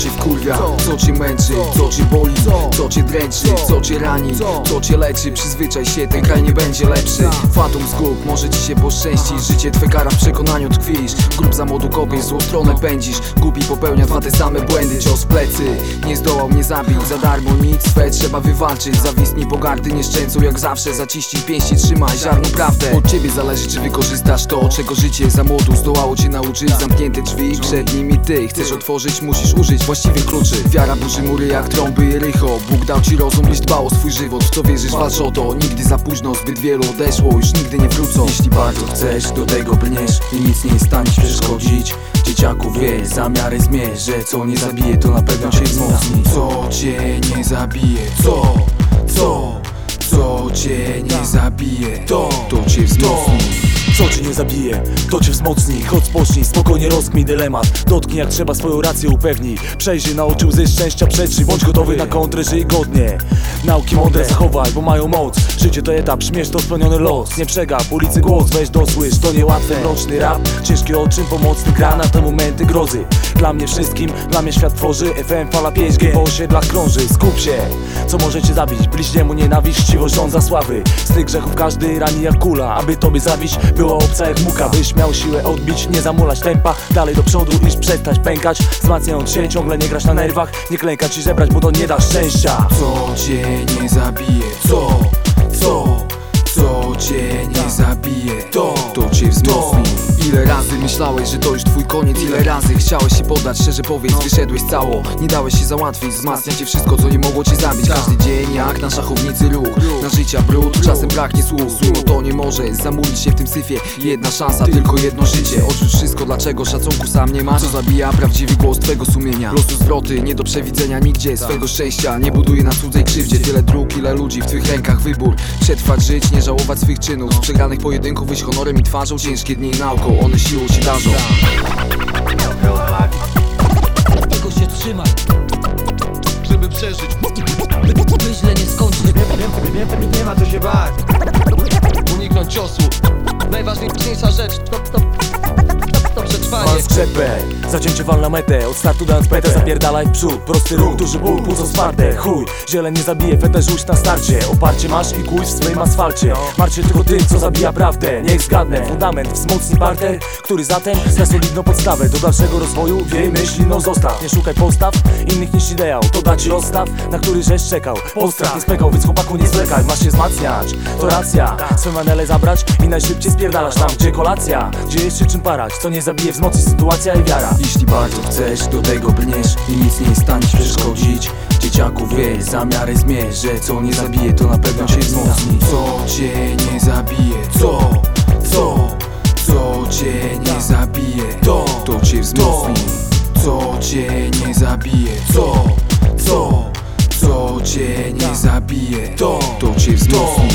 Cię wkurwia, co cię męczy, co cię boli? Co cię dręczy, co cię rani, co cię leczy? Przyzwyczaj się, ten kraj nie będzie lepszy. Fatum zgub, może ci się poszczęścić. Życie twe kara w przekonaniu tkwisz. Grób za młodu kopiesz, złą stronę pędzisz. Głupi popełnia dwa te same błędy. Cios plecy, nie zdołał mnie zabić. Za darmo nic swe trzeba wywalczyć. Zawistni pogardy nieszczęcą jak zawsze. Zaciśnij pięści, trzymaj ziarno prawdę. Od ciebie zależy czy wykorzystasz to Czego życie za młodu zdołało cię nauczyć. Zamknięte drzwi, przed nimi ty Chcesz otworzyć, musisz użyć właściwych kluczy. Wiara burzy mury jak trąby i rycho. Bóg dał ci rozum, byś dbał o swój żywot. W co wierzysz, walcz o to. Nigdy za późno, zbyt wielu odeszło. Już nigdy nie wrócą. Jeśli bardzo chcesz, do tego brniesz I nic nie jest w stanie przeszkodzić. Dzieciaku wie, zamiary zmierz Że co nie zabije, to na pewno cię wzmocni. Co cię nie zabije, co? Co? Co cię nie zabije, to, to cię wzmocni Co cię nie zabije, to cię wzmocni. Chodź spocznij, spokojnie rozkmij dylemat. Dotknij jak trzeba swoją rację upewnij. Przejrzyj na oczy łzy szczęścia przetrzyj. Bądź gotowy na kontrę, żyj godnie. Nauki mądre zachowaj, bo mają moc. Życie to etap, śmiesz to spełniony los. Nie przegap, ulicy głos, weź dosłysz To niełatwe, mroczny rap Ciężki oczym, pomocny grana Te momenty grozy. Dla mnie wszystkim, dla mnie świat tworzy. FM fala 5G, po osiedlach krąży. Skup się, co może cię zabić? Bliźniemu nienawiść, chciwość żądza sławy. Z tych grzechów każdy rani jak kula. Aby tobie zabić, była obca jak muka Byś miał siłę odbić, nie zamulać tempa. Dalej do przodu iść, przestać pękać. Wzmacniając się, ciągle nie grać na nerwach. Nie klękać i zebrać, bo to nie da szczęścia. Co cię nie zabije? Co? Myślałeś, że to już twój koniec. Ile razy chciałeś się poddać, szczerze powiedz Wyszedłeś cało, nie dałeś się załatwić Wzmacnia cię wszystko, co nie mogło cię zabić. Każdy dzień jak na szachownicy ruch. Na życia brud, czasem braknie słów Słowo to nie może zamulić się w tym syfie. Jedna szansa, tylko jedno życie. Odrzuć wszystko, dlaczego szacunku sam nie masz? Co zabija prawdziwy głos twego sumienia? Losu zwroty, nie do przewidzenia nigdzie. Swego szczęścia nie buduje na cudzej krzywdzie. Tyle dróg, ile ludzi w twych rękach wybór. Przetrwać, żyć, nie żałować swych czynów. Z przegranych pojedynków wyjść honorem i twarzą. Ciężkie dni nauką, one siłą się darzą Tego się trzymaj, żeby przeżyć. Myślę nie skończy Nie ma co się bać. Uniknąć ciosu. Najważniejsza rzecz to, to, to, to przetrwanie. Mam skrzepę, zacięcie wal na metę Od startu dając petę, zapierdalaj w przód. Prosty ruch, duży ból, płuco zwarte. Chuj, zieleń nie zabije, fetę rzuć na starcie. Oparcie masz i kuj w swoim asfalcie. Martw się tylko tym, co zabija prawdę. Niech zgadnę, fundament wzmocni parter Który zatem da solidną podstawę. Do dalszego rozwoju, wiej myśli, no zostaw. Nie szukaj postaw, innych niż ideał. To da ci rozstaw, na który żeś czekał. Postrach nie spekał, więc chłopaku nie zwlekaj. Masz się wzmacniać, to racja. Swe manele zabrać i najszybciej spierdalasz tam Gdzie kolacja, gdzie jest się czym parać Co nie zabije, wzmocni sytuacja i wiara Jeśli bardzo chcesz, do tego brniesz I nic nie jest w stanie przeszkodzić Dzieciaku wie, zamiary zmierz Że co nie zabije, to na pewno cię wzmocni Co cię nie zabije, co? Co? Co cię nie zabije, to, to cię wzmocni Co cię nie zabije, co? Co? Co cię nie zabije, to, to cię wzmocni